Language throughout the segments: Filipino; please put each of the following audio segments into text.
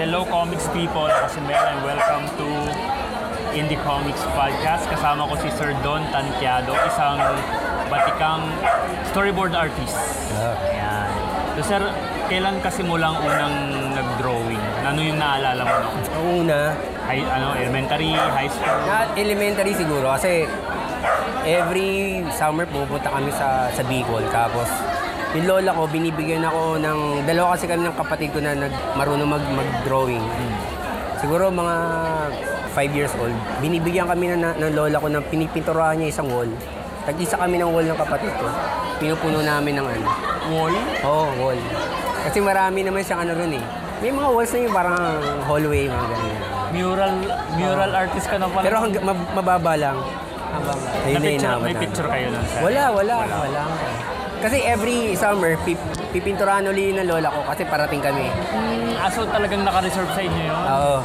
Hello comics people, ako si Mel and welcome to Indie Comics Podcast. Kasama ko si Sir Don Tantiado, isang batikang storyboard artist. Ayan. So sir, kailan kasi mo lang unang nag-drawing? Ano yung naalala mo? Ang una, High, ano, elementary, high school? na elementary siguro kasi every summer pupunta kami sa sa Bicol tapos yung lola ko binibigyan ako ng dalawa kasi kami ng kapatid ko na nag marunong mag mag-drawing. Siguro mga 5 years old, binibigyan kami na, ng lola ko ng pinipinturahan niya isang wall. Tag-isa kami ng wall ng kapatid ko. Pinupuno namin ng ano. Wall? Oo, oh, wall. Kasi marami naman siyang ano ron eh. May mga walls na yung parang hallway, mga ganyan. Mural, mural artist ka na pala. Pero hangga, mab- mababa lang. Mababa. Ayun na picture, may picture kayo nun, sir? Wala, wala, wala. Kasi every summer, pip, pipinturahan uli ng lola ko kasi parating kami. Hmm, aso talagang naka-reserve sa inyo yun? Oo.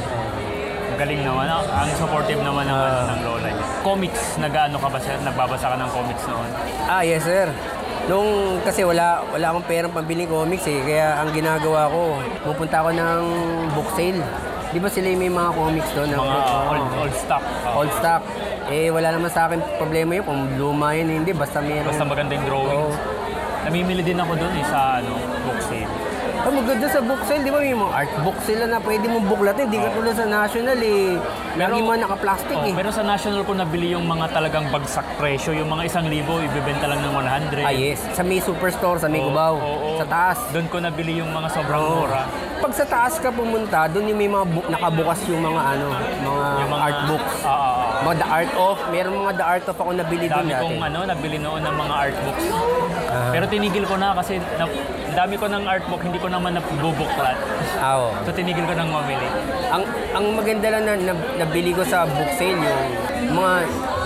Ang Galing naman. Ang, ang supportive naman ng, Ah. ng lola niya. Comics, nag-ano ka ba sir? Nagbabasa ka ng comics noon? Ah, yes sir. Nung kasi wala wala akong perang pambili comics eh, kaya ang ginagawa ko, pupunta ako ng book sale. Di ba sila yung may mga comics doon? na- Mga Oo. old, old stock. Oh. Old stock. Eh, wala naman sa akin problema yun kung luma yun, hindi. Basta meron. Basta maganda yung drawings. Oo. Namimili din ako doon eh, sa ano, book sale. Oh, maganda sa book sale, di ba? May mga art book sila na pwede mong buklatin. Di ka tulad sa national eh. Lagi Pero- man naka-plastic Oh, eh. pero sa national ko nabili yung mga talagang bagsak presyo. Yung mga isang libo, ibibenta lang ng 100. Ah, yes. Sa may superstore, sa may Oo, Cubao. oo. Sa taas. Doon ko nabili yung mga sobrang Oo. mura. Pag sa taas ka pumunta, doon yung may mga book, nakabukas yung mga ano, mga, Yung mga art books. Oo, oo, oo. Mga The Art of, meron mga The Art of ako nabili doon Dami kong ano, nabili noon ng mga art books. Ah. Pero tinigil ko na kasi na, dami ko ng art book, hindi ko naman nabubuklat. Ah, oo. So tinigil ko nang mamili. Ang ang maganda lang na, na nabili ko sa book sale yung mga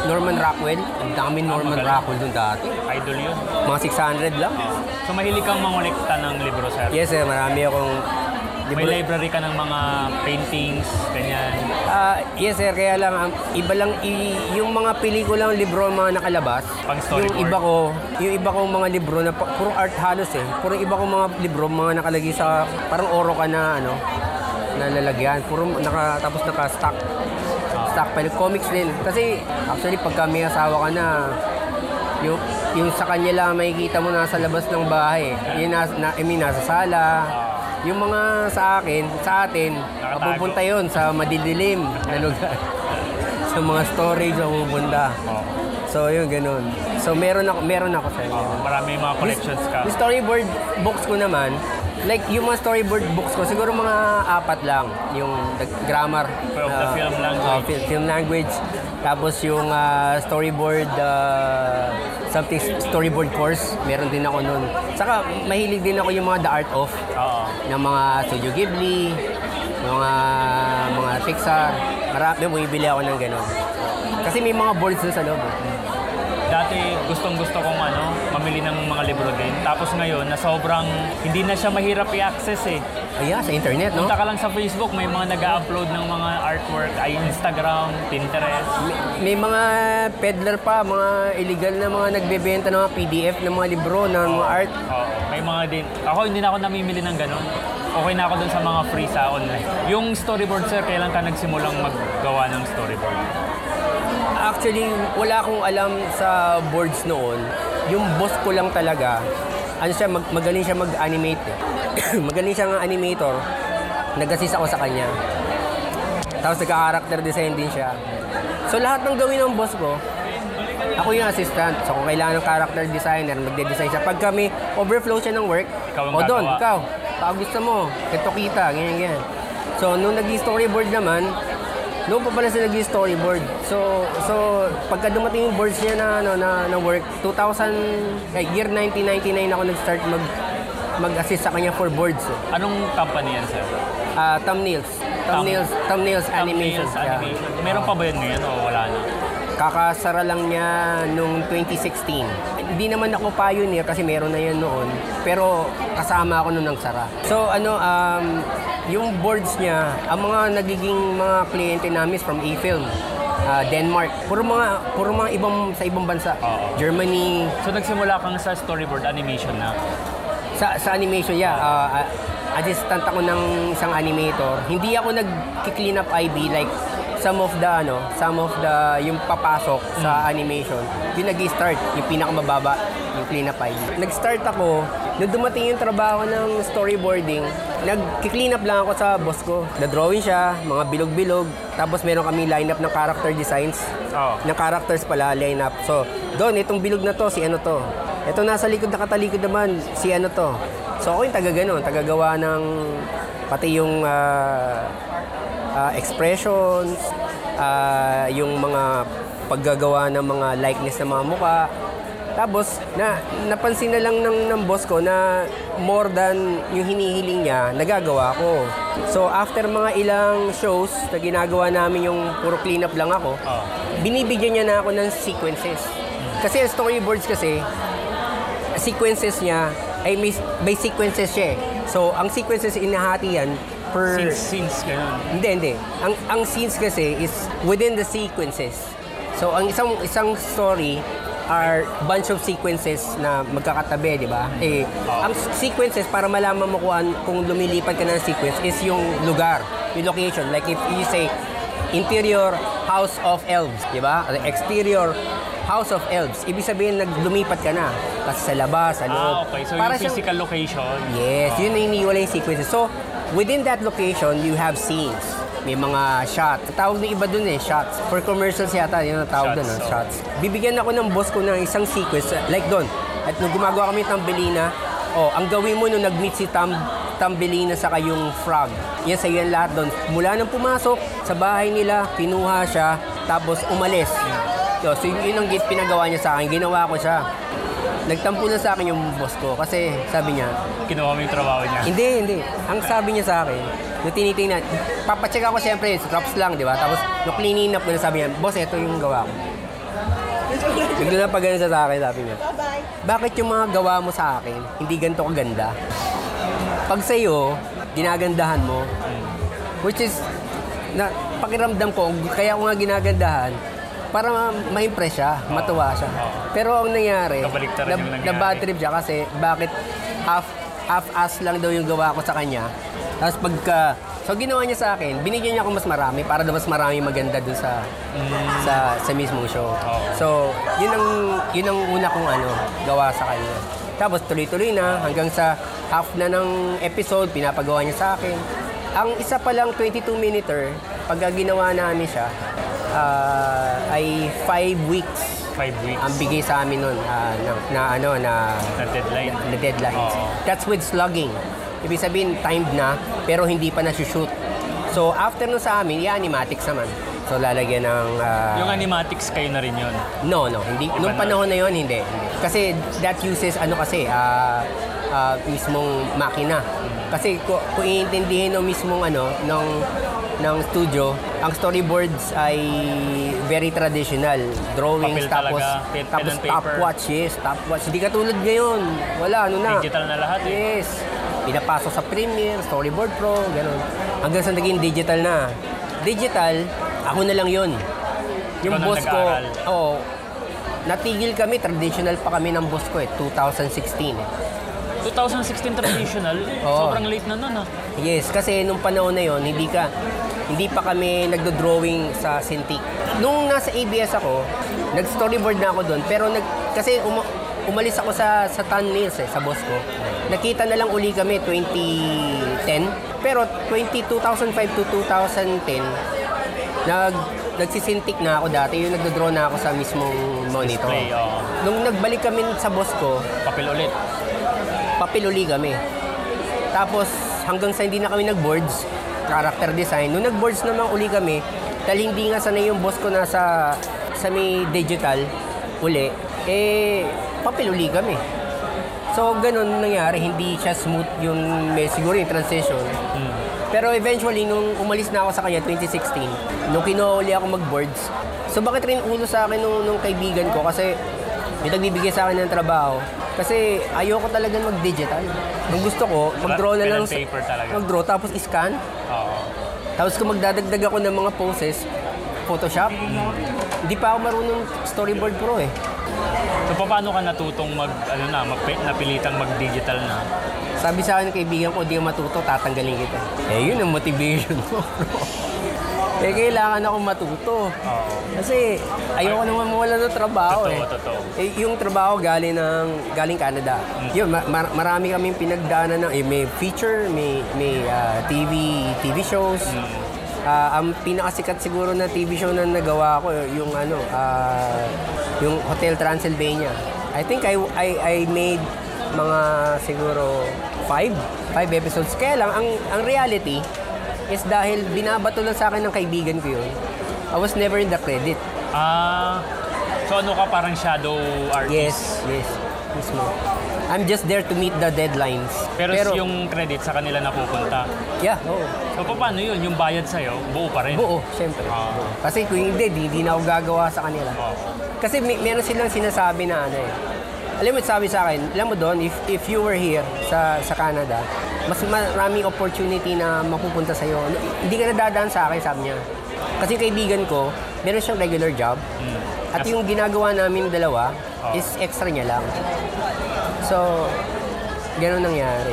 Norman Rockwell. Ang dami Norman magaling. Rockwell doon dati. Idol yun. Mga 600 lang. So mahilig kang mangolekta ng libro, sir? Yes, sir. Marami akong May libro- library ka ng mga paintings, ganyan. Ah, yes sir, kaya lang ang iba lang i- yung mga pelikulang libro ang mga nakalabas. Pang yung storyboard. iba ko, yung iba kong mga libro na pa- puro art halos eh. Puro iba kong mga libro mga nakalagay sa parang oro ka na ano na lalagyan. Puro naka tapos naka-stock. Stock pa comics din. Kasi actually pagka may asawa ka na yung, yung sa kanya lang makikita mo nasa labas ng bahay. Yung nasa, na, I mean, nasa sala. Yung mga sa akin, sa atin, Nakatago. pupunta yon sa madidilim na lugar. sa mga storage na pupunta. Oh. So, yun, ganun. So, meron ako, meron ako sa inyo. Marami mga collections ka. Yung storyboard books ko naman, like yung mga storyboard books ko, siguro mga apat lang. Yung the grammar. Of the uh, film language. uh, fil- film language. Tapos yung uh, storyboard, uh, something storyboard course, meron din ako nun. Saka mahilig din ako yung mga The Art of Oo. ng mga Studio Ghibli, mga mga Pixar. Marami, bumibili ako ng gano'n. Kasi may mga boards doon sa loob. eh. Gustong gusto kong ano, mamili ng mga libro din. Tapos ngayon, na sobrang hindi na siya mahirap i-access eh. Ay, yeah, sa internet, no? Punta ka lang sa Facebook, may mga nag-upload ng mga artwork, ay Instagram, Pinterest. May, may mga peddler pa, mga illegal na mga nagbebenta ng mga PDF ng mga libro, ng mga art. Oo, may mga din. Ako hindi na ako namimili ng ganun. Okay na ako dun sa mga free sa online. Yung storyboard sir, kailan ka nagsimulang maggawa ng storyboard? Actually, wala akong alam sa boards noon. Yung boss ko lang talaga, ano siya, mag, magaling siya mag-animate eh. magaling siyang animator. Nag-assist ako sa kanya. Tapos nagka-character design din siya. So lahat ng gawin ng boss ko, ako yung assistant. So kung kailangan ng character designer, magde-design siya. Pag kami, overflow siya ng work, Ikaw ang o doon, gagawa." ikaw, pag gusto mo, ito kita, ganyan, ganyan. So nung nag-storyboard naman, noon pa pala sila nag-storyboard. So, so pagka dumating yung boards niya na, ano, na, na work, 2000, like year 1999 ako nag-start mag, mag-assist sa kanya for boards. eh. Anong company yan sir? Ah, thumbnails. Thumbnails, thumbnails animation. Thumbnails Yeah. animation. Meron pa ba yun ngayon o wala na? Kakasara lang niya nung 2016. Hindi naman ako pioneer kasi meron na yan noon. Pero kasama ako nung nagsara. So ano, um, yung boards niya, ang mga nagiging mga kliyente namin is from A-Film. ah, Denmark. Puro mga puro mga ibang sa ibang bansa. Oo. Germany, So nagsimula kang sa storyboard animation na. sa sa animation, yeah. ah, ah, assistant ako ng isang animator. Hindi ako nag-clean up IB like some of the ano, some of the yung papasok sa animation. Yung nag-start, yung pinakamababa, yung clean up IB. Nag-start ako, nung dumating yung trabaho ng storyboarding, nag-clean up lang ako sa boss ko. Na-drawing siya, mga bilog-bilog. Tapos meron kami lineup ng character designs Oo. ng characters pala, lineup. So, doon, itong bilog na to, si ano to. Ito nasa likod, nakatalikod naman, si ano to. So, ako yung taga ganun, tagagawa ng pati yung ah, ah, expressions, ah, yung mga paggagawa ng mga likeness ng mga muka. Tapos, na, napansin na lang ng, ng boss ko na more than yung hinihiling niya, nagagawa ko. So, after mga ilang shows na ginagawa namin yung puro clean up lang ako, Oo. binibigyan niya na ako ng sequences. Kasi storyboards kasi, sequences niya ay may, may sequences siya eh. So, ang sequences inahati yan per... Since, since ganun. Hindi, hindi. Ang, ang scenes kasi is within the sequences. So, ang isang isang story are bunch of sequences na magkakatabi, di ba? Eh, ang sequences, para malaman mo kung, an- kung lumilipat ka ng sequence, is yung lugar, yung location. Like if you say, interior house of elves, di ba? Exterior house of elves. Ibig sabihin, naglumipat ka na. Kasi sa labas, sa loob. Ah, okay. So, Para yung siyang- physical location. Yes, yun na iniwala yung sequences. So, within that location, you have scenes. May mga shots. Tawag ng iba dun eh, shots. For commercials yata, yun ang tawag Shots, dun, no? shots. Bibigyan ako ng boss ko ng isang sequence, like doon. At nung gumagawa kami ng Tambelina, oh, ang gawin mo nung nag-meet si Tam Tambelina sa kayong frog. Yan sa yan lahat doon. Mula nang pumasok sa bahay nila, kinuha siya, tapos umalis. So, so yun, ang pinagawa niya sa akin. Ginawa ko siya. Nagtampo na sa akin yung boss ko kasi sabi niya, Kinuha mo yung trabaho niya. hindi, hindi. Ang sabi niya sa akin, nung tinitingnan, papacheck ako siyempre, drops lang, di ba? Tapos, nung cleaning up ko na sabi niya, boss, ito yung gawa ko. Bigla na pag ganun siya sa akin, sabi niya, bakit yung mga gawa mo sa akin, hindi ganito kaganda? Pag sa'yo, ginagandahan mo, which is, na, pakiramdam ko, kaya ko nga ginagandahan, para ma- ma-impress siya, matuwa siya. Pero ang nangyari, Kabaliktaran yung nangyari. na bad trip siya kasi bakit half half-ass lang daw yung gawa ko sa kanya. Tapos pagka So ginawa niya sa akin, binigyan niya ako mas marami para daw mas marami maganda dun sa sa sa mismong show. So, yun ang yun ang una kong ano, gawa sa kanya. Tapos tuloy-tuloy na hanggang sa half na ng episode pinapagawa niya sa akin. Ang isa pa lang 22 minute pag ginawa namin siya ah, ay 5 weeks Five weeks. ang bigay sa amin nun ah, na, na ano na na deadline. na deadlines. Oo. That's with slugging. Ibig sabihin, timed na, pero hindi pa na-shoot. So, after nun sa amin, i-animatics naman. So, lalagyan ng... ah, Yung animatics kayo na rin yun. no, no. Hindi, nung na. panahon na yon hindi. Kasi that uses, ano kasi, ah, ah, mismong makina. Kasi kung, kung iintindihin ng mismong ano, ng, ng studio, ang storyboards ay very traditional. Drawings, Papel tapos, talaga, pen- tapos and paper. stopwatch, yes, stopwatch. Hindi katulad ngayon. Wala, ano na. Digital na lahat eh. Yes. Pinapasok sa Premiere, Storyboard Pro, ganun. Hanggang sa naging digital na. Digital, ako na lang yon. Yung Ikaw boss ko, oo. natigil kami, traditional pa kami ng boss ko eh, 2016 eh. 2016 traditional, sobrang late na nun ah. Yes, kasi nung panahon na yon hindi ka hindi pa kami nagdo-drawing sa Cintiq. Nung nasa ABS ako, nag-storyboard na ako doon, pero nag kasi uma- umalis ako sa sa Tan Nails eh, sa boss ko. Nakita na lang uli kami 2010, pero 20, 2005 to 2010 nag nagsisintik na ako dati, yung nagdo-draw na ako sa mismong monitor. Display, oo. Nung nagbalik kami sa boss ko, Papel ulit. papel uli kami. Tapos hanggang sa hindi na kami nag-boards, character design. Nung nag-boards naman uli kami, dahil hindi nga sanay yung boss ko nasa sa may digital uli, eh papel uli kami. So ganun nangyari, hindi siya smooth yung may siguro yung transition. Pero eventually, nung umalis na ako sa kanya, 2016, nung kinuha uli ako mag-boards, so bakit rin ulo sa akin nung, nung kaibigan ko? Kasi may nagbibigay sa akin ng trabaho. Kasi ayoko talaga mag-digital. Nung gusto ko, mag-draw na lang paper talaga. Mag-draw, tapos scan. Oo. Tapos kung magdadagdag ako ng mga poses, Photoshop, hindi pa ako marunong storyboard pro eh. So paano ka natutong mag ano na, mag napilitang mag-digital na? Sabi sa akin ng kaibigan ko, di ka matuto, tatanggalin kita. Eh, yun ang motivation ko. Eh, kailangan ako matuto. Oo. Kasi ayoko naman mawala ng trabaho Totoo, eh. totoo. Eh, yung trabaho galing ng galing Canada. Yun, ma- mar- marami kaming pinagdaanan ng eh, may feature, may may ah, TV TV shows. Ah, ang pinakasikat siguro na TV show na nagawa ko yung ano, ah, yung Hotel Transylvania. I think I I I made mga siguro five five episodes. Kaya lang ang ang reality is dahil binabato lang sa akin ng kaibigan ko yun. I was never in the credit. Ah, so ano ka parang shadow artist? Yes, yes. Mismo. I'm just there to meet the deadlines. Pero, yung credit sa kanila napupunta. Yeah, oo. So paano yun? Yung bayad sa'yo, buo pa rin? Buo, syempre. Ah. Buo. Kasi kung hindi, di, di na ako gagawa sa kanila. Oo. Kasi may, meron silang sinasabi na ano eh. Alam mo, sabi sa akin, alam mo doon, if, if you were here sa, sa Canada, mas maraming opportunity na mapupunta sa'yo. Hindi ka nadadaan sa akin, sabi niya. Kasi kaibigan ko, meron siyang regular job. Mm. At yung ginagawa namin dalawa Oh. is extra niya lang. So, ganun nangyari.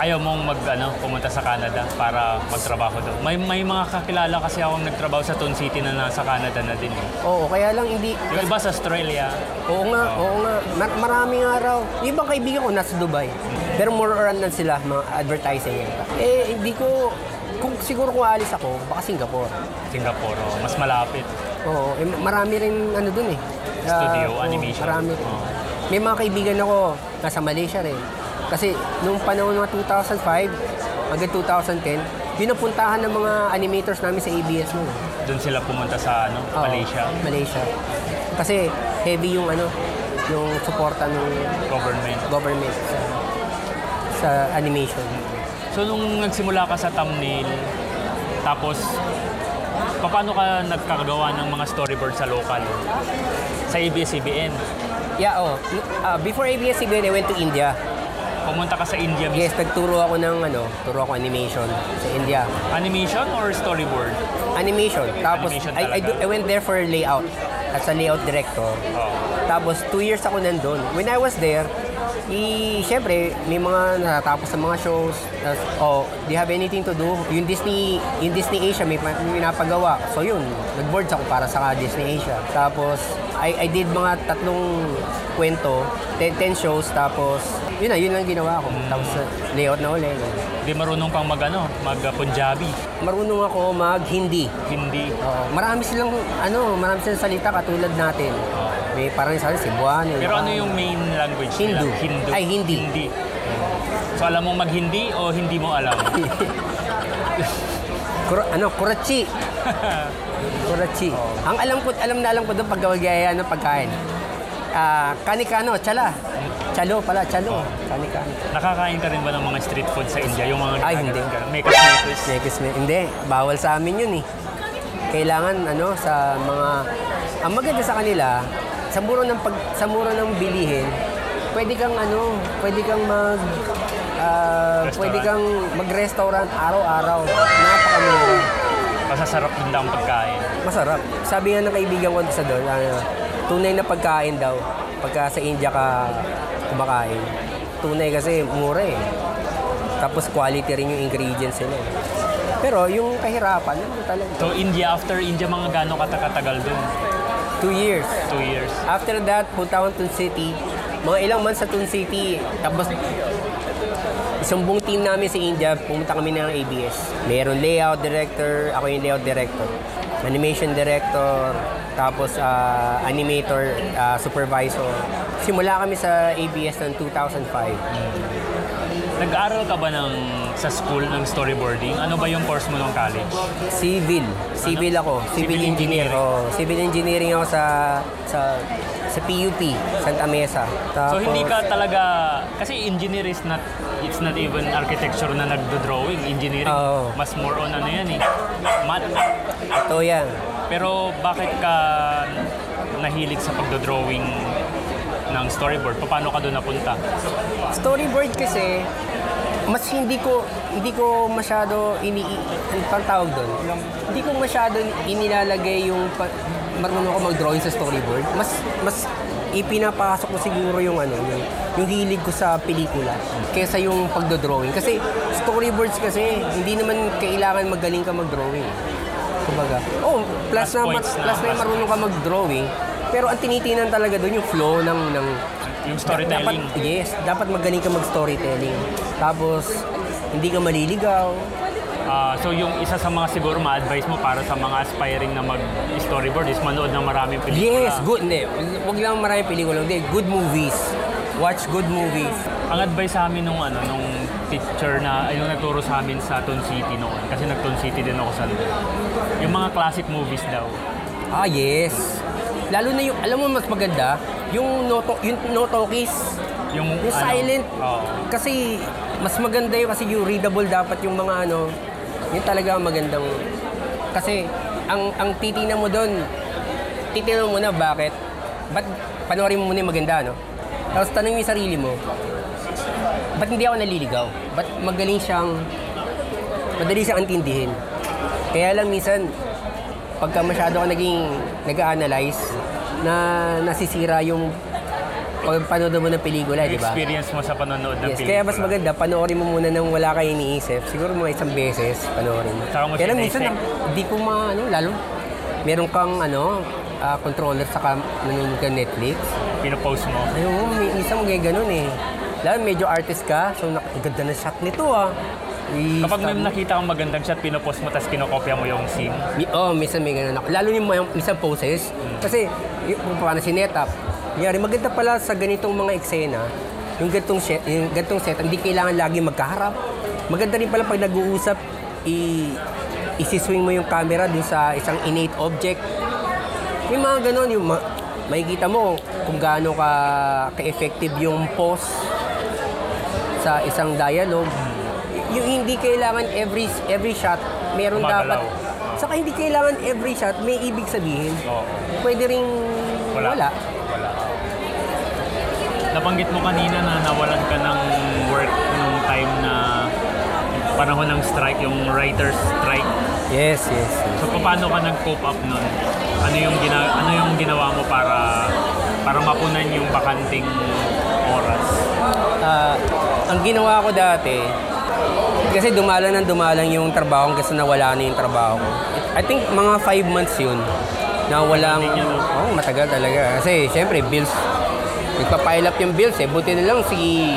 Ayaw mong mag, ano, pumunta sa Canada para magtrabaho doon. May, may mga kakilala kasi akong nagtrabaho sa Toon City na nasa Canada na din. Eh. Oo, kaya lang hindi... Yung iba sa Australia. Oo nga, oo nga. Mar- maraming araw. Yung ibang kaibigan ko nasa Dubai. Pero more or less sila, mga advertising yan. Eh, hindi ko... Kung siguro kung alis ako, baka Singapore. Singapore, oh, mas malapit. Oo, eh, marami rin ano dun eh. Studio, Ah, oo, animation. marami rin. Oo. May mga kaibigan ako nasa Malaysia rin. Kasi nung panahon ng 2005 hanggang 2010, yun ang puntahan ng mga animators namin sa ABS noon. Doon sila pumunta sa ano, Oo, Malaysia, Malaysia. Kasi heavy yung ano, yung suporta ng government. government sa, sa animation. So nung nagsimula ka sa thumbnail, tapos paano ka nagkagawa ng mga storyboard sa local? Sa ABS-CBN. Yeah, oh. Uh, before ABS-CBN, I went to India. Pumunta ka sa India Yes, nagturo ako ng ano, turo ako animation sa India. Animation or storyboard? Animation. Tapos, Animation I, I, do-. I went there for layout as a layout director. Oh. Tapos, two years ako nandun. When I was there, i, syempre, may mga natatapos sa mga shows. Tas, oh, do you have anything to do? Yung Disney, yung Disney Asia, may, pa- may pinapagawa. So yun, nag-boards ako para sa Disney Asia. Tapos, I, I did mga tatlong kwento, 10, 10 shows, tapos, yun na, yun lang ginawa ko. Tapos, uh, layout na ulit. Di marunong kang mag ano, mag uh, Punjabi, Marunong ako mag-Hindi. Hindi. Oo, marami silang ano, marami silang salita katulad natin. May parang sa Cebuano. Pero ano yung main language Hindu. nila? Hindu. Ay, Hindi. Hindi. So alam mo mag-Hindi o hindi mo alam? Kura, ano, Kurachi. Kurachi. Ang alam ko, alam na alam ko doon pag gawagaya ng pagkain. Ah, kanikano, chala. Chalo pala, chalo. Kanikano. Nakakain ka rin ba ng mga street food sa India? Yung mga Ay, hindi. Mekas mekas. Nekis me. Hindi, bawal sa amin yun eh. Kailangan ano sa mga ang maganda sa kanila, sa mura ng pag sa mura ng bilihin, pwede kang ano, pwede kang mag ah, Restaurant. pwede kang mag-restaurant araw-araw. Napakamura. Masasarap din daw ang pagkain. Masarap. Sabi nga ng kaibigan ko sa doon, ano, tunay na pagkain daw pagka sa India ka kumakain. Tunay kasi mura eh. Tapos quality rin yung ingredients nila. eh. Pero yung kahirapan, ano talaga? So India, after India, mga gano'ng katakatagal dun? Two years. Two years. After that, punta ako Tun City. Mga ilang months sa Tun City. Tapos, isang buong team namin sa India, pumunta kami ng ABS. Meron layout director, ako yung layout director. Animation director, tapos ah, animator, ah, supervisor. Simula kami sa ABS ng 2005. Nag-aral ka ba ng, sa school ng storyboarding? Ano ba yung course mo ng college? Civil. Civil ako. Civil, Civil engineer. engineering. Oh, civil engineering ako sa sa sa PUP, Santa Mesa. So Tapos, hindi ka talaga, kasi engineer is not, it's not even architecture na nagdo-drawing. Engineering, Oo. mas more on ano yan eh, math. Ito yan. Pero bakit ka nahilig sa pagdo-drawing ng storyboard? Paano ka doon napunta? Storyboard kasi, mas hindi ko hindi ko masyado ini pang tawag doon. Hindi ko masyado inilalagay yung pa, marunong ako mag-drawing sa storyboard. Mas mas ipinapasok ko siguro yung ano, yung, yung hilig ko sa pelikula kesa yung pagdodrawing. Kasi storyboards kasi, hindi naman kailangan magaling ka mag-drawing. Kumbaga, oh, plus, Plus na, na, plus na marunong ka mag-drawing. Pero ang tinitinan talaga doon yung flow ng, ng Yung storytelling. dapat, yes, dapat magaling ka mag-storytelling. Tapos, hindi ka maliligaw. Ah, so yung isa sa mga siguro ma-advise mo para sa mga aspiring na mag-storyboard is manood ng maraming pelikula. Yes, good. Hindi, huwag lang maraming pelikula. Hindi, good movies. Watch good movies. Ang advice sa amin nung ano nung teacher na yung nagturo sa amin sa Ton City noon kasi nag-Ton City din ako sa yung mga classic movies daw. Ah, yes. Lalo na yung, alam mo mas maganda, yung no, to- yung no talkies. Yung, Yung silent. Oo. Kasi mas maganda yun kasi yung readable dapat yung mga ano, yun talaga ang magandang. Kasi ang ang titingnan mo doon, titingnan mo muna bakit. Ba't panoorin mo muna yung maganda, no? Tapos tanong yung sarili mo, ba't hindi ako naliligaw? Ba't magaling siyang, madali siyang antindihin? Kaya lang minsan, pagka masyado ka naging nag-analyze, na nasisira yung pagpanood mo ng pelikula, di ba? Experience mo sa panonood ng Yes, pelikula. kaya mas maganda, panoorin mo muna nang wala kayo iniisip. Siguro mga isang beses, panoorin mo. Saka mo Kaya siya minsan, dissect. di ko ma, ano, lalo, meron kang, ano, ah, controller sa kam- nanonood ka Netflix. Pinopost mo. Ayun, may isang mga ganun eh. Lalo, medyo artist ka, so nak- ganda ng shot nito ah. I- Kapag may nakita kang magandang shot, pinopost mo tapos kinokopya mo yung scene. Mi- Oh, minsan may ganun ako. Lalo yung mga minsan poses. Kasi, y- kung paano sinetap. Yari, maganda pala sa ganitong mga eksena, yung ganitong, set, yung ganitong set, hindi kailangan lagi magkaharap. Maganda rin pala pag nag-uusap, i isiswing mo yung camera dun sa isang innate object. Yung mga ganun, yung ma- makikita mo kung gaano ka ka-effective yung pause sa isang dialogue. Yung hindi kailangan every every shot meron Gumagalaw. dapat. Saka hindi kailangan every shot may ibig sabihin. Oo. Pwede ring Wala. wala. Wala. Nabanggit mo kanina na nawalan ka ng work nung time na panahon ng strike, yung writer's strike. Yes, yes. So paano ka nag-cope up nun? Ano yung gina ano yung ginawa mo para para mapunan yung bakanting oras? Ah, ang ginawa ko dati, kasi dumalang ng dumalang yung trabaho ko kasi nawala na yung trabaho ko. I think mga five months yun na walang... Oo, matagal talaga. Kasi syempre, bills, nagpa-pile up yung bills eh. Buti na lang si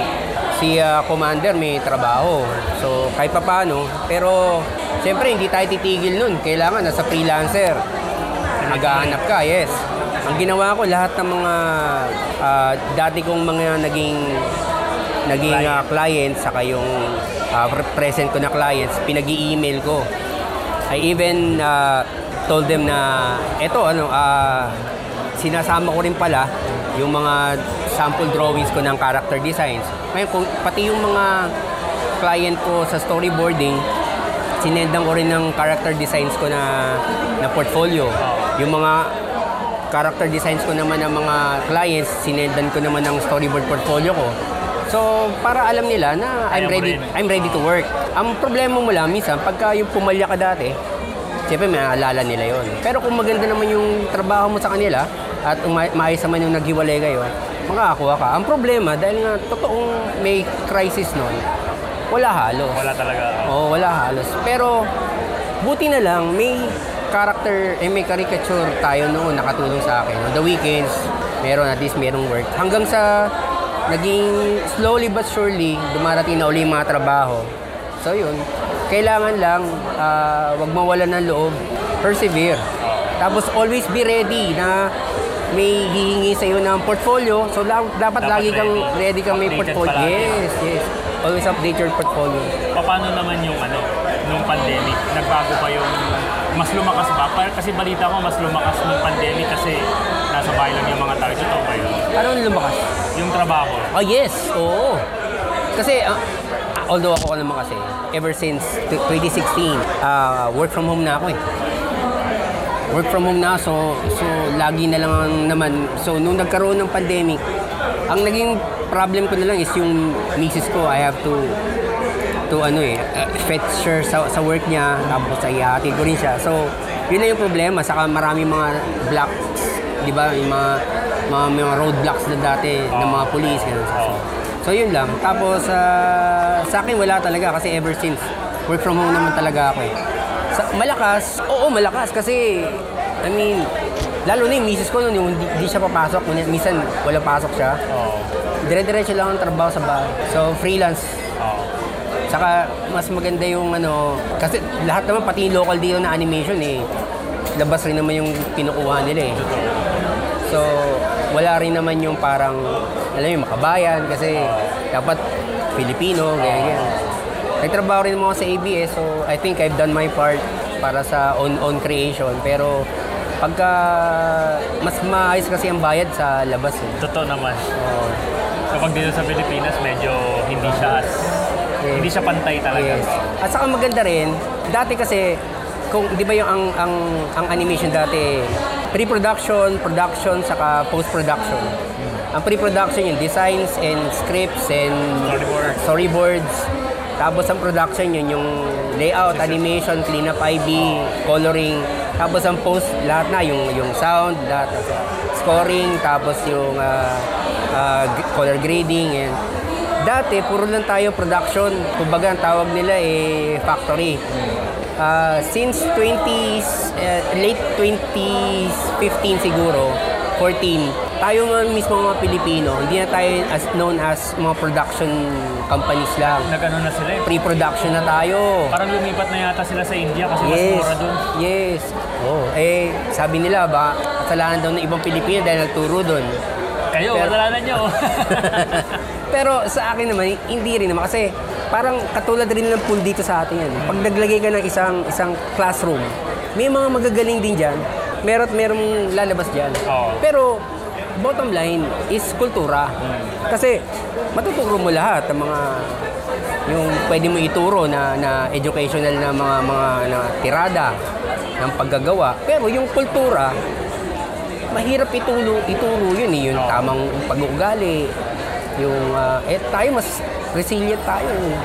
si ah, commander may trabaho. So, kahit pa paano. Pero, syempre, hindi tayo titigil nun. Kailangan, nasa freelancer. Maghahanap ka, yes. Ang ginawa ko, lahat ng mga ah, dati kong mga naging naging ah, clients, saka yung ah, present ko na clients, pinag-i-email ko. I even ah, told them na eto ano ah, sinasama ko rin pala yung mga sample drawings ko ng character designs. Ngayon kung pati yung mga client ko sa storyboarding sinendan ko rin ng character designs ko na na portfolio. Yung mga character designs ko naman ng mga clients, sinendan ko naman ng storyboard portfolio ko. So, para alam nila na I'm ready, rin. I'm ready to work. Ang problema mo lang, minsan, pagka yung pumalya ka dati, siyempre may naalala nila yon. Pero kung maganda naman yung trabaho mo sa kanila, at maayos naman yung naghiwalay kayo, makakakuha ka. Ang problema, dahil nga totoong may crisis noon, wala halos. Wala talaga. Oo, wala halos. Pero, buti na lang, may character, eh, may caricature tayo noon nakatulong sa akin. On the weekends, meron at least merong work. Hanggang sa naging slowly but surely, dumarating na uli yung mga trabaho. So yun, kailangan lang ah, wag mawala ng loob, persevere. Tapos always be ready na may hihingi sa iyo ng portfolio. So la- dapat, Dapat lagi kang ready. ready kang may portfolio. Yes, yes. Always update your portfolio. Paano naman yung ano, nung pandemic? Nagbago pa yung mas lumakas ba? Kasi balita ko mas lumakas nung pandemic kasi nasa bahay lang yung mga tao. Totoo ba yun? Ano lumakas? Yung trabaho. Oh, yes. Oo. Kasi, ah, although ako naman kasi, ever since t- 2016, ah, work from home na ako eh. Work from home na, so, so lagi na lang ang naman. So, nung nagkaroon ng pandemic, ang naging problem ko na lang is yung misis ko, I have to to ano eh, uh, fetch her sa, sa work niya, tapos ay ihatid ko rin siya. So, yun na yung problema. Saka marami mga blocks, di ba? Yung mga mga, mga roadblocks na dati ng mga police. Ganun. So, Oo. so, yun lang. Tapos, ah, sa akin wala talaga kasi ever since, work from home naman talaga ako eh. Sa, malakas, oo malakas kasi, I mean, lalo na yung misis ko noon, yung hindi, hindi siya papasok, minsan wala pasok siya. Oo. Dire-diretso lang ang trabaho sa bahay. So, freelance. Oo. Saka, mas maganda yung ano, kasi lahat naman, pati yung local dito na animation eh, labas rin naman yung kinukuha nila eh. So, wala rin naman yung parang, alam mo, makabayan kasi dapat Filipino, ganyan, ganyan. Nagtrabaho rin ako sa ABS, so I think I've done my part para sa own-own creation. Pero, pagka mas maayos kasi ang bayad sa labas eh. Totoo naman. Oo. Kapag dito sa Pilipinas, medyo hindi siya as, Yes. hindi siya pantay talaga. Yes. At saka maganda rin, dati kasi, kung di ba yung ang, ang, ang animation dati, pre-production, production, saka post-production. Ang pre-production yung designs and scripts and Storyboard. storyboards. Tapos ang production yun yung layout, animation, cleanup IB, coloring. Tapos ang post, lahat na, yung, yung sound, lahat, scoring, tapos yung ah, g- color grading. And dati, puro lang tayo production. Kumbaga, ang tawag nila eh, factory. Ah, since 20s, eh, late 2015 siguro, 14, tayo mga mismo mga Pilipino, hindi na tayo as known as mga production companies lang. Nag-ano na sila eh. Pre-production na tayo. Parang lumipat na yata sila sa India kasi mas Yes. mura dun. Yes. Oh, eh sabi nila ba kasalanan daw ng ibang Pilipino dahil nagturo doon. Kayo, Pero- kasalanan nyo. Pero sa akin naman hindi rin naman kasi parang katulad rin ng pool dito sa atin yan. Pag naglagay ka ng isang isang classroom, may mga magagaling din diyan. Meron merong lalabas diyan. Oo. Pero bottom line is kultura. Kasi matuturo mo lahat ng mga yung pwede mo ituro na na educational na mga mga na tirada ng paggagawa. Pero yung kultura, mahirap ituro, ituro yun eh. Yung tamang pag-uugali. Yung, ah, eh, tayo mas resilient tayo. eh.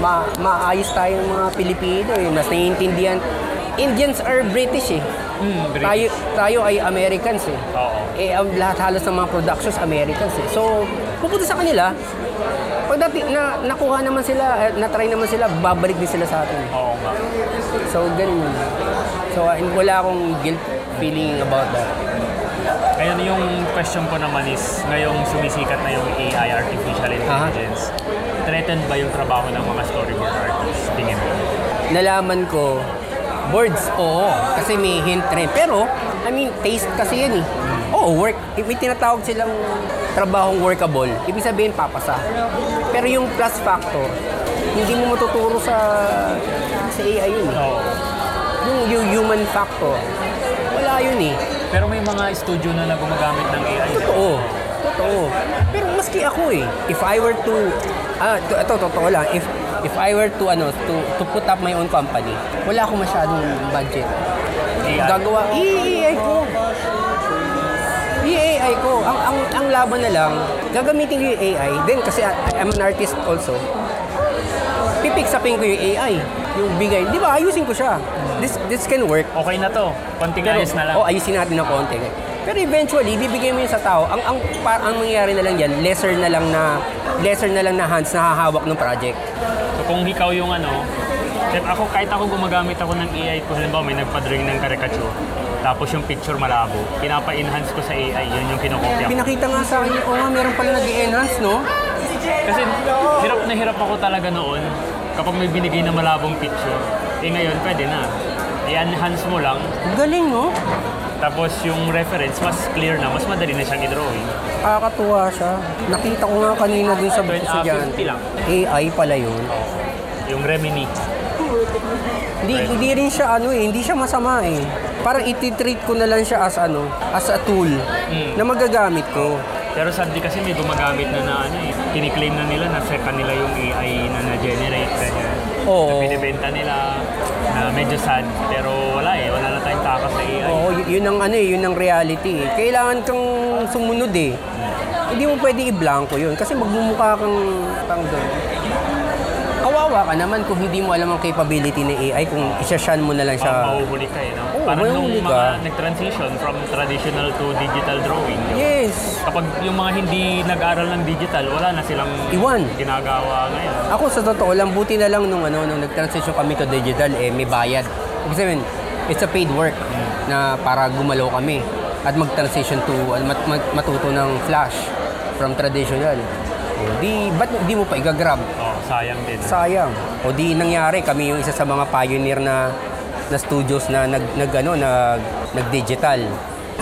Ma maayos tayong mga Pilipino eh. Mas naiintindihan. Indians are British eh. Hmm, British. Tayo, tayo ay Americans eh. Oo. Eh, ang lahat halos ng mga productions Americans eh. So, pupunta sa kanila, pag dati, na, nakuha naman sila, eh, na-try naman sila, babalik din sila sa atin. Oo nga. So, ganun. So, uh, wala akong guilt feeling about that. Ngayon yung question ko naman is, ngayong sumisikat na yung AI, Artificial Intelligence, threatened ba yung trabaho ng mga storyboard artists? Tingin mo? Nalaman ko, boards, oo. Kasi may hint rin. Pero, I mean, taste kasi yan eh. Oo, work. May tinatawag silang trabahong workable, ibig sabihin papasa. Pero yung plus factor, hindi mo matuturo sa sa AI yun. eh. Yung, yung human factor, wala yun eh. Pero may mga studio na na gumagamit ng AI. Totoo. Totoo. Pero maski ako eh, if I were to, ah, to, ito, totoo lang, if if I were to, ano, to, to put up my own company, wala akong masyadong budget. AI. Gagawa, i-AI ko. I-AI ko. Ang, ang, ang laban na lang, gagamitin ko yung AI. Then, kasi I- I'm an artist also, pipixapin ko yung AI. Yung bigay. Di ba, ayusin ko siya. This, this can work. Okay na to. Konting ayos na lang. Oh, ayusin natin ng konti. Pero eventually, bibigay mo yun sa tao. Ang ang par, ang mangyayari na lang diyan, lesser na lang na lesser na lang na hands na hahawak ng project. So kung ikaw yung ano, kahit ako, kahit ako gumagamit ako ng AI ko, halimbawa may nagpa-drawing ng caricature, tapos yung picture malabo, pinapa-enhance ko sa AI, yun yung kinokopya ko. Pinakita nga sa akin, oh meron pala nag-enhance, no? Kasi hirap na hirap ako talaga noon kapag may binigay na malabong picture. Eh ngayon, pwede na. I-enhance mo lang, Ang Galing, no? tapos yung reference, mas clear na, mas madali na siyang i-drawing. Nakakatuwa siya. Nakita ko nga kanina dun sa Twen- ah, estudyante. 50 lang. AI pala yun. Yung Remini. Hindi, hindi rin siya ano eh, hindi siya masama eh. Parang ititreat ko na lang siya as ano, as a tool Mm. na magagamit ko. Pero sadly kasi may gumagamit na na ano eh, kiniklaim na nila na sa kanila yung AI na na-generate. Ganyan. Oo. Na binibenta nila na medyo sad. Pero wala eh, wala na tayong takas sa AI. Oo, y- yun ang ano eh, yun ang reality eh. Kailangan kang sumunod eh. Hindi mo pwede i-blanco yun kasi magmumukha kang tang doon. Kawawa ka naman kung hindi mo alam ang capability ng AI, kung isa-shun mo na lang siya. Parang mahuhuli ka eh, no? Oo, Parang nung mahuhuli mga ka. nag-transition from traditional to digital drawing. di ba? Yes. Kapag yung mga hindi nag-aral ng digital, wala na silang Iwan. ginagawa ngayon. Ako sa totoo lang, buti na lang nung, ano, nung nag-transition kami to digital, eh, may bayad. Ibig sabihin, it's a paid work na para gumalaw kami at mag-transition to, mat, mat, matuto ng flash from traditional. O di, ba't di mo pa igagrab? Oh, sayang din. Sayang. O di nangyari, kami yung isa sa mga pioneer na na studios na nag, nag ano, nag, nag-digital.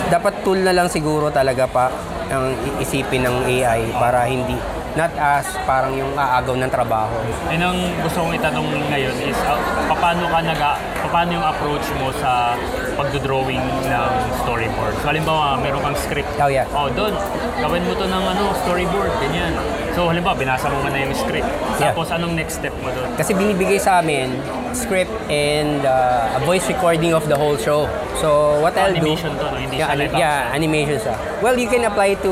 Dapat tool na lang siguro talaga pa ang isipin ng AI para hindi not as parang yung aagaw ng trabaho. Yun ang gusto kong itanong ngayon is uh, paano ka nag paano yung approach mo sa pagdodrawing ng storyboard. So halimbawa, meron kang script. Oh, yeah. Oh, doon, gawin mo to ng ano, storyboard, ganyan. So halimbawa, binasa mo na yung script. Yeah. Tapos anong next step mo doon? Kasi binibigay sa amin script and uh, a voice recording of the whole show. So what I'll do... Animation to, no? Hindi yeah, siya live yeah, action. animation siya. Well, you can apply to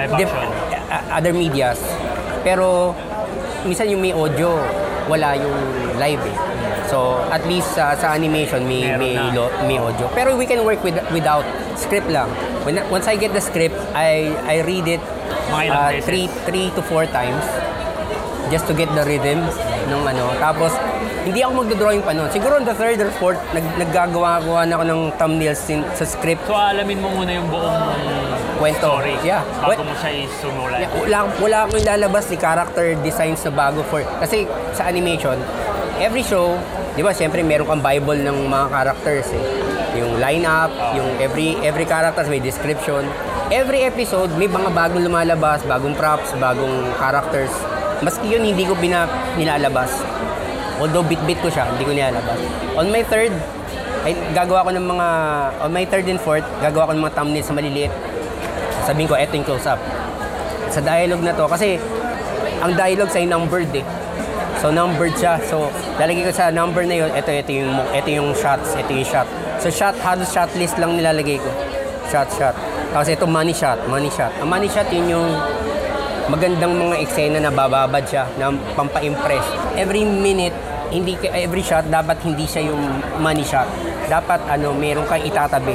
Live diff- action. uh, other medias. Pero minsan yung may audio, wala yung live eh. So, at least sa sa animation may Meron may, na. lo- may audio. Pero we can work with without script lang. When, once I get the script, I I read it uh, three three to four times just to get the rhythm ng ano. Tapos, hindi ako magdodrawing pa noon. Siguro on the third or fourth, nag, naggagawa-gawa na ako ng thumbnails sin- sa script. So alamin mo muna yung buong Kwento. story Yeah. bago What- mo siya isumulat. Yeah, wala, wala akong ilalabas ni character designs na bago for... Kasi sa animation, every show, di ba, siyempre meron kang bible ng mga characters eh. Yung lineup, yung every every characters may description. Every episode, may mga bagong lumalabas, bagong props, bagong characters. Maski yun, hindi ko bina, nilalabas. Although bit-bit ko siya, hindi ko nilalabas. On my third, ay gagawa ko ng mga... On my third and fourth, gagawa ko ng mga thumbnails sa maliliit. Sabihin ko, eto yung close-up. Sa dialogue na to, kasi ang dialogue sa numbered eh. So numbered siya. So lalagay ko sa number na yun, ito, ito yung, ito yung shots, ito yung shot. So shot, halos shot list lang nilalagay ko. Shot, shot. Tapos ito money shot, money shot. Ang money shot yun yung magandang mga eksena na bababad siya, na pampa-impress. Every minute, hindi ka- every shot dapat hindi siya yung money shot. Dapat ano, meron kang itatabi.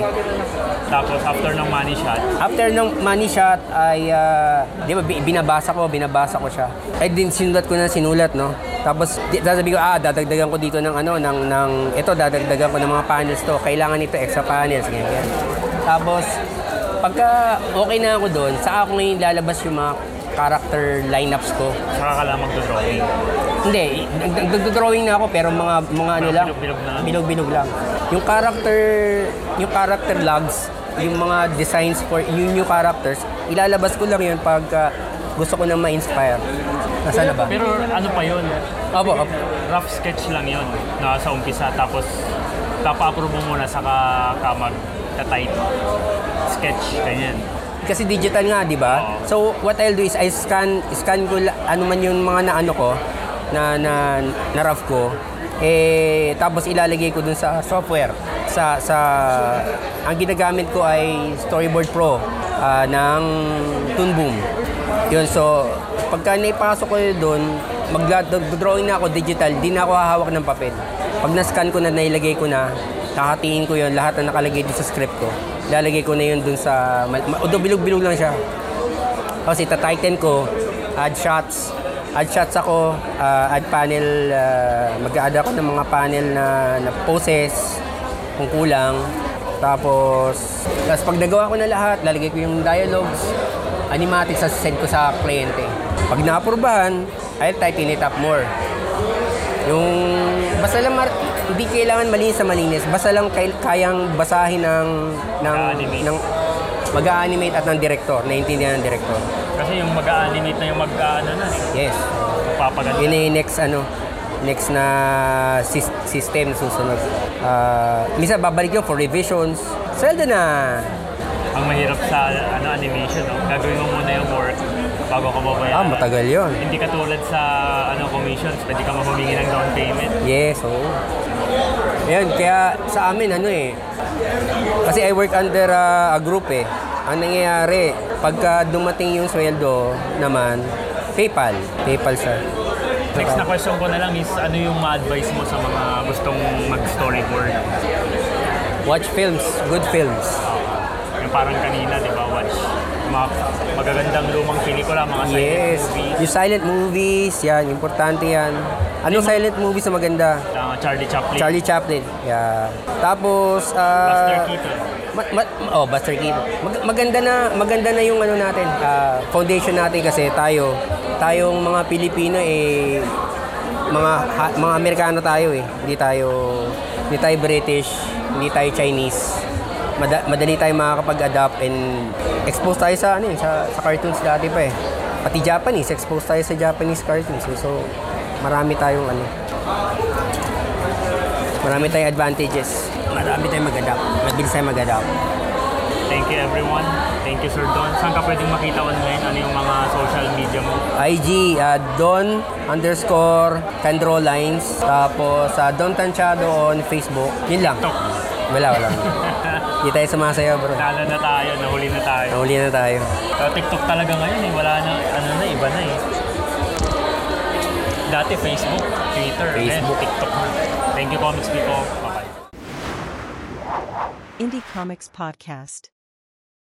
Tapos after ng money shot, After ng money shot ay ah, di ba bi- binabasa ko, binabasa ko siya. Ay din sinulat ko na sinulat, no. Tapos di, sasabihin ko, ah, dadagdagan ko dito ng ano, ng ng ito dadagdagan ko ng mga panels to. Kailangan ito extra panels ganyan. ganyan. Tapos pagka okay na ako doon, saka ako ngayon lalabas yung mga character lineups ko. saka ka lang magdodrawing. Hindi, nag- nagdo-drawing na ako pero mga mga ano lang, Bilog-bilog lang? Yung character, yung character logs, yung mga designs for yung new characters, ilalabas ko lang yun pag ah, gusto ko na ma-inspire. Nasaan na ba? Pero ano pa yun? Opo, opo. Rough sketch lang yun na sa umpisa. Tapos papa-approve mo muna saka ka mag-type. Sketch, ganyan. Kasi digital nga, di ba? So, what I'll do is I scan, scan ko ano man yung mga naano ko, na, na, na rough ko, eh, tapos ilalagay ko dun sa software. Sa, sa, ang ginagamit ko ay Storyboard Pro ah, ng Toon Boom. Yun, so, pagka naipasok ko yun doon, mag-drawing na ako digital, di na ako hahawak ng papel. Pag na-scan ko na, nailagay ko na, kakatiin ko yun, lahat na nakalagay doon sa script ko. Lalagay ko na yun doon sa, although bilog-bilog lang siya. Tapos ita-tighten ko, add shots. Add shots ako, ah, add panel, ah, mag-add ako ng mga panel na, na poses, kung kulang. Tapos, tapos pag nagawa ko na lahat, lalagay ko yung dialogues, animatics, sa send ko sa kliyente. Pag naapurbahan, I'll tighten it up more. Yung, basta lang, mar- hindi kailangan malinis sa malinis. Basta lang kay, kayang basahin ng, ng, ng mag-animate at ng director, naiintindihan ng director. Kasi yung mag-animate na yung mag-ano na, Yes. papaganda. Yun na yung next ano, next na sys- system susunod. Ah, minsan babalik yun for revisions. Sweldo na. Ang mahirap sa ano animation, no? gagawin mo muna yung work bago ka babayaran. Ah, matagal yun. Hindi katulad sa ano commissions, pwede ka mahumingi ng down payment. Yes, oo. Ayun, kaya sa amin ano eh. Kasi I work under ah, a group eh. Ang nangyayari, pagka dumating yung sweldo naman, PayPal. PayPal siya. Next na question ko na lang is, ano yung ma-advise mo sa mga gustong mag-storyboard? Watch films, good films. Yung parang kanina, di ba? Watch mga magagandang lumang pelikula, mga silent Yes. movies. Yung silent movies, yan, importante yan. Anong silent movies na maganda? Uh, Charlie Chaplin. Charlie Chaplin. Yeah. Tapos, Buster ah... Keaton. Ma- ma- oh, Buster Keaton. Mag- maganda na maganda na yung ano natin, ah, foundation natin kasi tayo, tayong mga Pilipino eh mga ha- mga Amerikano tayo eh. Hindi tayo hindi tayo British, hindi tayo Chinese. Mada- madali tayo makakapag-adapt and expose tayo sa ano eh, sa, sa cartoons dati pa eh. Pati Japanese, expose tayo sa Japanese cartoons. eh. So, marami tayong ano. Marami tayong advantages. Marami tayong mag-adapt. Mabilis tayo mag-adapt. Thank you everyone. Thank you Sir Don. Saan ka pwedeng makita online? Ano yung mga social media mo? IG, uh, Don underscore Candro Lines. Tapos, uh, Don Tanchado on Facebook. Yun lang. TikTok. Wala, wala. Hindi tayo sumasayaw, bro. Nala na tayo, nahuli na tayo. Nahuli na tayo. Pero TikTok talaga ngayon eh. Wala na, ano na, iba na eh. Dati Facebook, Twitter, Facebook. eh, TikTok. Thank you comics people. Bye-bye. Indie Comics Podcast.